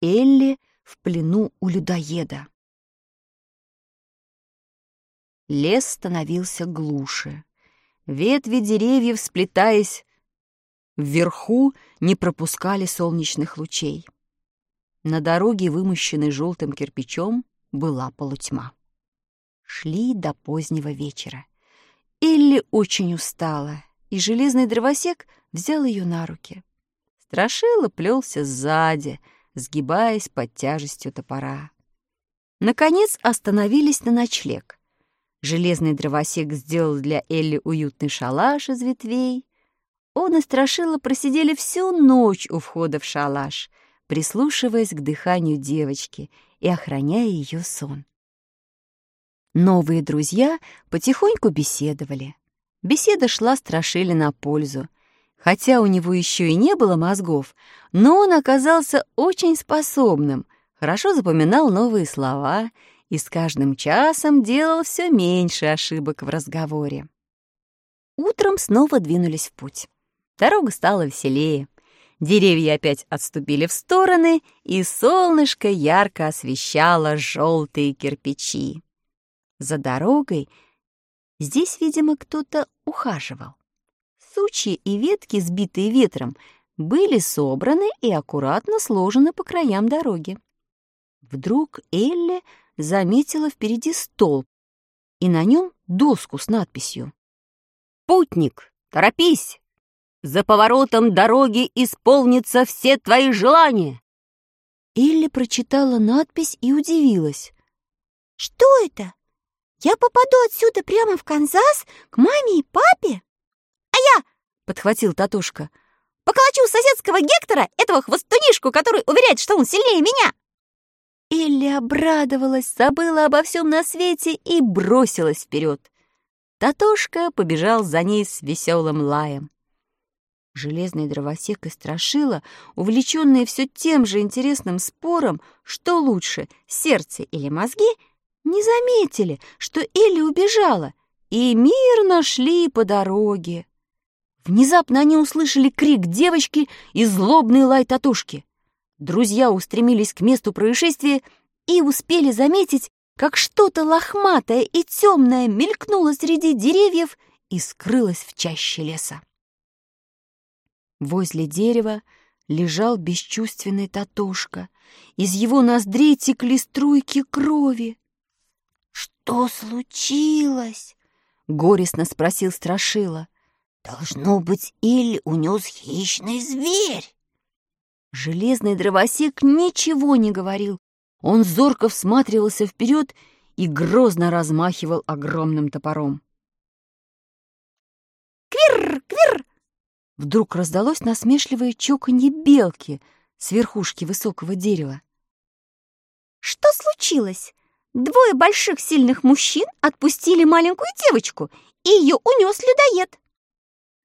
Элли в плену у людоеда. Лес становился глуше. Ветви деревьев, сплетаясь вверху, не пропускали солнечных лучей. На дороге, вымощенной желтым кирпичом, была полутьма. Шли до позднего вечера. Элли очень устала, и железный дровосек взял ее на руки. Страшила плелся сзади, сгибаясь под тяжестью топора. Наконец остановились на ночлег. Железный дровосек сделал для Элли уютный шалаш из ветвей. Он и Страшила просидели всю ночь у входа в шалаш, прислушиваясь к дыханию девочки и охраняя ее сон. Новые друзья потихоньку беседовали. Беседа шла Страшиле на пользу. Хотя у него еще и не было мозгов, но он оказался очень способным, хорошо запоминал новые слова и с каждым часом делал все меньше ошибок в разговоре. Утром снова двинулись в путь. Дорога стала веселее. Деревья опять отступили в стороны, и солнышко ярко освещало желтые кирпичи. За дорогой здесь, видимо, кто-то ухаживал. Сучья и ветки, сбитые ветром, были собраны и аккуратно сложены по краям дороги. Вдруг Элли заметила впереди столб и на нем доску с надписью «Путник, торопись! За поворотом дороги исполнятся все твои желания!» Элли прочитала надпись и удивилась. «Что это? Я попаду отсюда прямо в Канзас к маме и папе?» Подхватил Татушка. «Поколочу соседского Гектора, этого хвостунишку, который уверяет, что он сильнее меня!» Элли обрадовалась, забыла обо всем на свете и бросилась вперед. Татушка побежал за ней с веселым лаем. Железный дровосек и Страшила, увлеченные все тем же интересным спором, что лучше, сердце или мозги, не заметили, что Элли убежала, и мирно шли по дороге. Внезапно они услышали крик девочки и злобный лай татушки. Друзья устремились к месту происшествия и успели заметить, как что-то лохматое и темное мелькнуло среди деревьев и скрылось в чаще леса. Возле дерева лежал бесчувственный Татошка. Из его ноздрей текли струйки крови. «Что случилось?» — горестно спросил Страшила. «Должно быть, или унес хищный зверь». Железный дровосек ничего не говорил. Он зорко всматривался вперед и грозно размахивал огромным топором. «Квир! Квир!» Вдруг раздалось насмешливое чоканье белки с верхушки высокого дерева. «Что случилось? Двое больших сильных мужчин отпустили маленькую девочку, и ее унес людоед».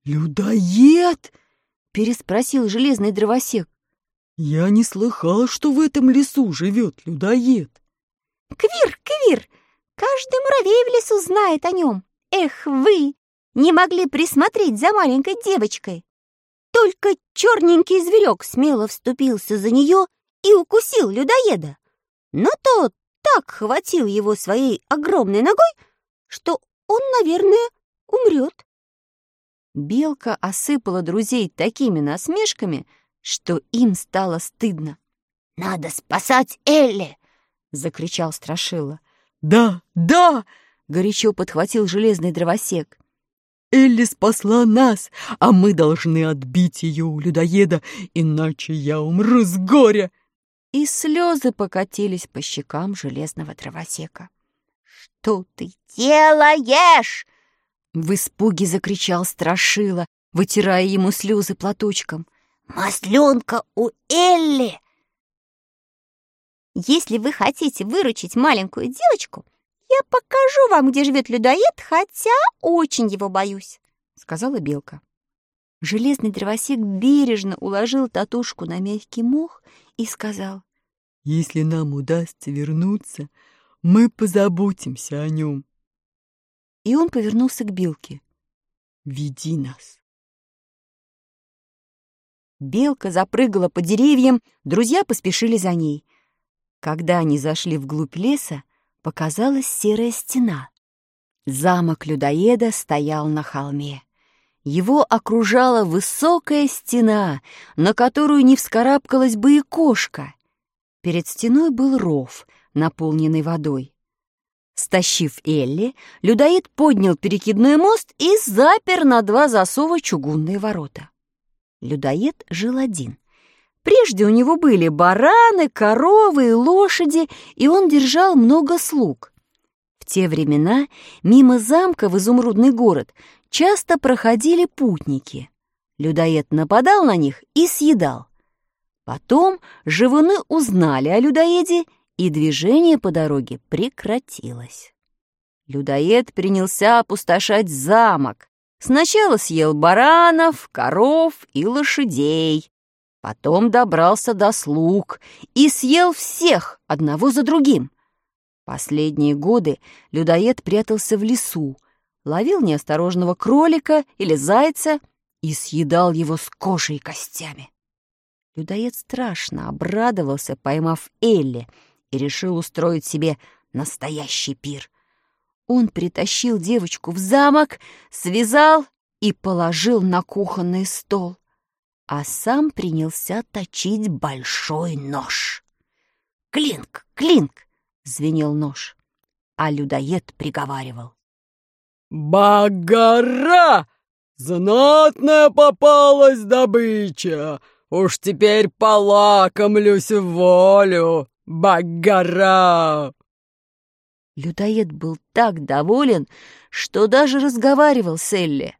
«Людоед?» — переспросил железный дровосек. «Я не слыхал, что в этом лесу живет людоед». «Квир, Квир! Каждый муравей в лесу знает о нем. Эх, вы! Не могли присмотреть за маленькой девочкой. Только черненький зверек смело вступился за нее и укусил людоеда. Но тот так хватил его своей огромной ногой, что он, наверное, умрет. Белка осыпала друзей такими насмешками, что им стало стыдно. «Надо спасать Элли!» — закричал Страшила. «Да, да!» — горячо подхватил железный дровосек. Элли спасла нас, а мы должны отбить ее у людоеда, иначе я умру с горя!» И слезы покатились по щекам железного дровосека. «Что ты делаешь?» В испуге закричал Страшила, вытирая ему слезы платочком. «Масленка у Элли!» «Если вы хотите выручить маленькую девочку, я покажу вам, где живет людоед, хотя очень его боюсь», — сказала Белка. Железный дровосек бережно уложил татушку на мягкий мох и сказал, «Если нам удастся вернуться, мы позаботимся о нем». И он повернулся к Белке. «Веди нас». Белка запрыгала по деревьям, друзья поспешили за ней. Когда они зашли вглубь леса, показалась серая стена. Замок людоеда стоял на холме. Его окружала высокая стена, на которую не вскарабкалась бы и кошка. Перед стеной был ров, наполненный водой. Стащив Элли, людоед поднял перекидной мост и запер на два засова чугунные ворота. Людоед жил один. Прежде у него были бараны, коровы и лошади, и он держал много слуг. В те времена мимо замка в изумрудный город часто проходили путники. Людоед нападал на них и съедал. Потом живуны узнали о людоеде, и движение по дороге прекратилось. Людоед принялся опустошать замок. Сначала съел баранов, коров и лошадей. Потом добрался до слуг и съел всех одного за другим. Последние годы людоед прятался в лесу, ловил неосторожного кролика или зайца и съедал его с кожей и костями. Людоед страшно обрадовался, поймав Элли, и решил устроить себе настоящий пир. Он притащил девочку в замок, связал и положил на кухонный стол, а сам принялся точить большой нож. «Клинк! Клинк!» — звенел нож, а людоед приговаривал. «Багара! Знатная попалась добыча! Уж теперь полакомлюсь волю! Багара!» Людоед был так доволен, что даже разговаривал с Элли.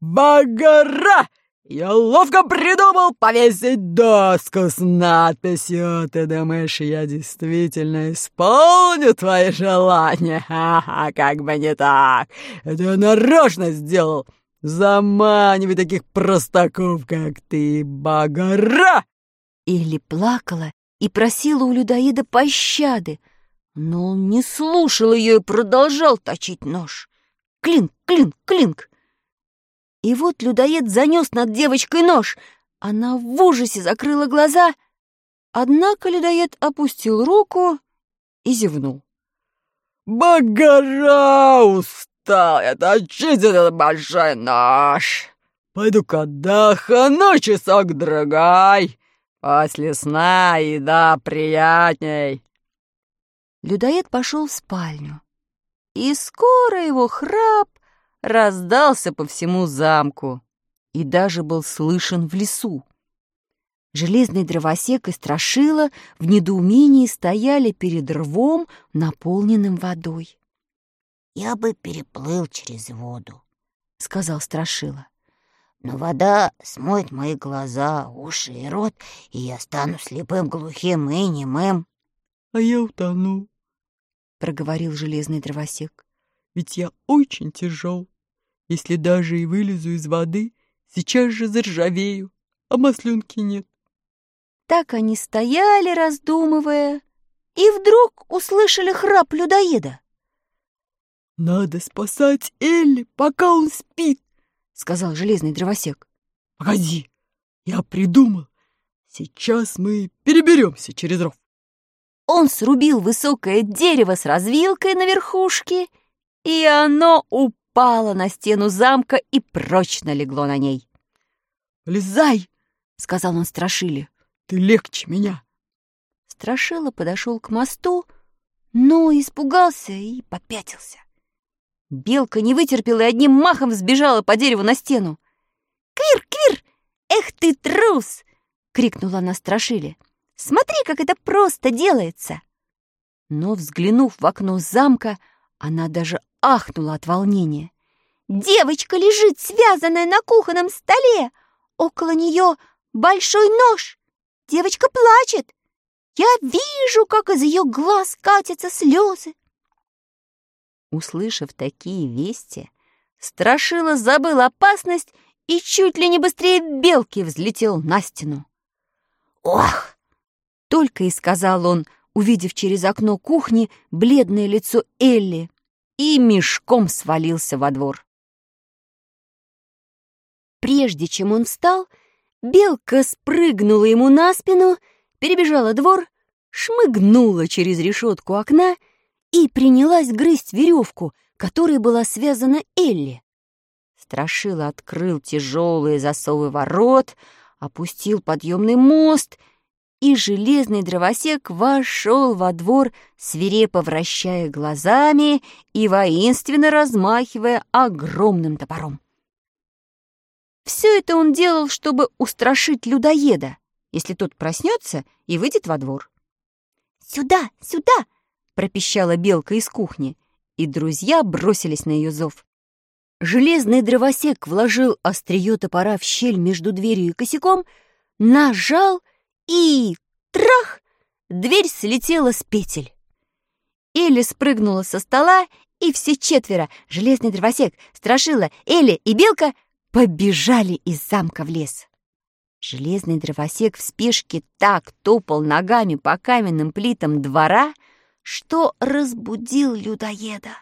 «Багара! Я ловко придумал повесить доску с надписью. Ты думаешь, я действительно исполню твои желания? Ха-ха, как бы не так. Это я нарочно сделал. Заманивай таких простаков, как ты, Багара!» Элли плакала и просила у людоеда пощады, но он не слушал ее и продолжал точить нож. Клинк, клинк, клинк. И вот людоед занес над девочкой нож. Она в ужасе закрыла глаза. Однако людоед опустил руку и зевнул. «Багара! Устал я точить этот большой нож! Пойду-ка отдохну часок-другой. После сна еда приятней!» Людоед пошел в спальню, и скоро его храп раздался по всему замку и даже был слышен в лесу. Железный дровосек и Страшила в недоумении стояли перед рвом, наполненным водой. «Я бы переплыл через воду», — сказал Страшила. «Но вода смоет мои глаза, уши и рот, и я стану слепым, глухим и немым». «А я утону», — проговорил железный дровосек. «Ведь я очень тяжел. Если даже и вылезу из воды, сейчас же заржавею, а масленки нет. Так они стояли, раздумывая, и вдруг услышали храп людоеда. «Надо спасать Элли, пока он спит», — сказал железный дровосек. «Погоди, я придумал. Сейчас мы переберемся через ров». Он срубил высокое дерево с развилкой на верхушке, и оно упало на стену замка и прочно легло на ней. «Лезай!» — сказал он Страшиле. «Ты легче меня!» Страшила подошел к мосту, но испугался и попятился. Белка не вытерпела и одним махом сбежала по дереву на стену. «Квир, Квир! Эх ты трус!» — крикнула она Страшиле. «Смотри, как это просто делается!» Но, взглянув в окно замка, она даже ахнула от волнения. «Девочка лежит, связанная на кухонном столе! Около нее большой нож! Девочка плачет! Я вижу, как из ее глаз катятся слезы!» Услышав такие вести, Страшила забыл опасность и чуть ли не быстрее белки взлетел на стену. «Ох!» — только и сказал он, увидев через окно кухни бледное лицо Элли и мешком свалился во двор. Прежде чем он встал, Белка спрыгнула ему на спину, перебежала двор, шмыгнула через решетку окна и принялась грызть веревку, которой была связана Элли. Страшила открыл тяжелые засовы ворот, опустил подъемный мост, и железный дровосек вошел во двор, свирепо вращая глазами и воинственно размахивая огромным топором. Все это он делал, чтобы устрашить людоеда, если тот проснется и выйдет во двор. «Сюда, сюда!» — пропищала белка из кухни, и друзья бросились на ее зов. Железный дровосек вложил острие топора в щель между дверью и косяком, нажал и... трах! Дверь слетела с петель. Элли спрыгнула со стола, и все четверо — железный дровосек, страшила, Элли и белка — побежали из замка в лес. Железный дровосек в спешке так топал ногами по каменным плитам двора, что разбудил людоеда.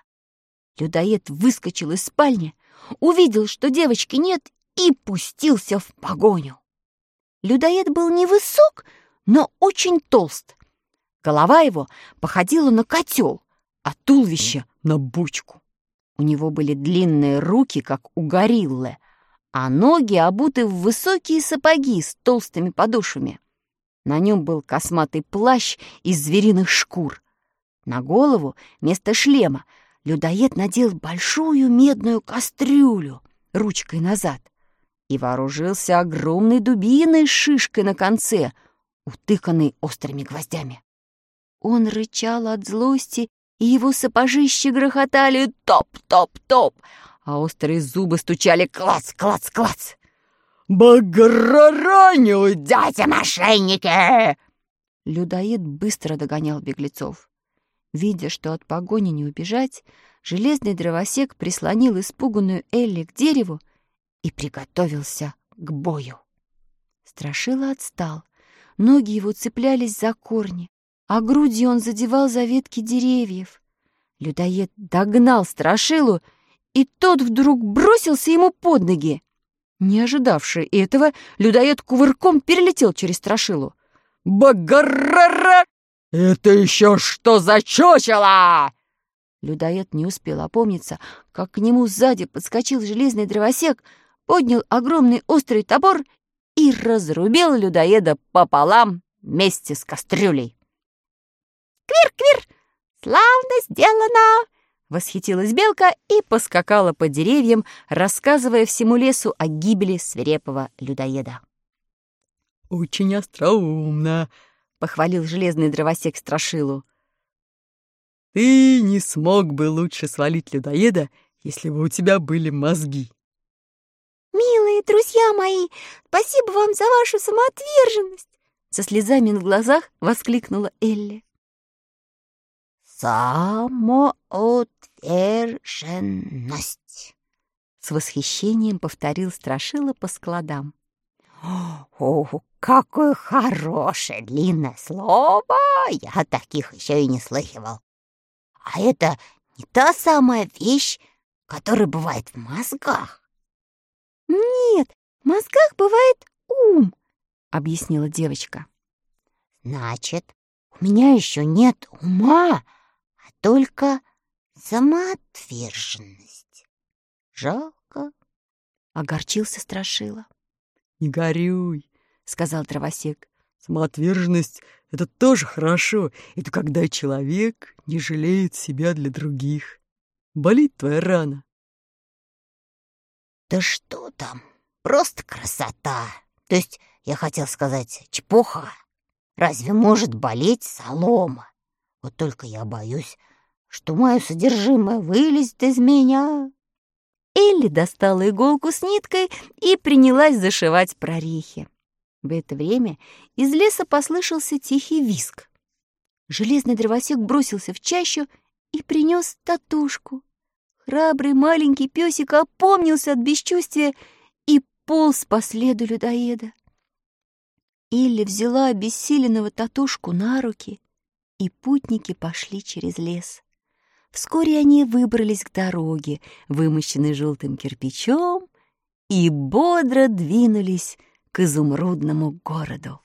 Людоед выскочил из спальни, увидел, что девочки нет, и пустился в погоню. Людоед был невысок, но очень толст. Голова его походила на котел, а туловище — на бучку. У него были длинные руки, как у гориллы, а ноги обуты в высокие сапоги с толстыми подошвами. На нем был косматый плащ из звериных шкур. На голову вместо шлема людоед надел большую медную кастрюлю ручкой назад и вооружился огромной дубиной с шишкой на конце, утыканной острыми гвоздями. Он рычал от злости, и его сапожищи грохотали топ-топ-топ, а острые зубы стучали клац-клац-клац. «Баграра, не уйдете, мошенники!» Людоед быстро догонял беглецов. Видя, что от погони не убежать, железный дровосек прислонил испуганную Элли к дереву и приготовился к бою. Страшила отстал. Ноги его цеплялись за корни, а грудью он задевал за ветки деревьев. Людоед догнал Страшилу и тот вдруг бросился ему под ноги. Не ожидавший этого, людоед кувырком перелетел через страшилу. «Багарара! Это еще что за чучело?» Людоед не успел опомниться, как к нему сзади подскочил железный дровосек, поднял огромный острый топор и разрубил людоеда пополам вместе с кастрюлей. «Квир-квир! Славно сделано!» Восхитилась белка и поскакала по деревьям, рассказывая всему лесу о гибели свирепого людоеда. «Очень остроумно», — похвалил железный дровосек Страшилу. «Ты не смог бы лучше свалить людоеда, если бы у тебя были мозги». «Милые друзья мои, спасибо вам за вашу самоотверженность!» Со слезами на глазах воскликнула Элли. «Самоотверженность!» С восхищением повторил Страшила по складам. «О, какое хорошее длинное слово! Я таких еще и не слыхивал. А это не та самая вещь, которая бывает в мозгах?» «Нет, в мозгах бывает ум», — объяснила девочка. «Значит, у меня еще нет ума, только самоотверженность. Жалко. Огорчился Страшила. «Не горюй», — сказал дровосек. «Самоотверженность — это тоже хорошо. Это когда человек не жалеет себя для других. Болит твоя рана». «Да что там? Просто красота. То есть, я хотел сказать, чепуха. Разве может болеть солома? Вот только я боюсь, что мое содержимое вылезет из меня. Элли достала иголку с ниткой и принялась зашивать прорехи. В это время из леса послышался тихий виск. Железный дровосек бросился в чащу и принес татушку. Храбрый маленький песик опомнился от бесчувствия и полз по следу людоеда. Элли взяла обессиленного татушку на руки, и путники пошли через лес. Вскоре они выбрались к дороге, вымощенной желтым кирпичом, и бодро двинулись к изумрудному городу.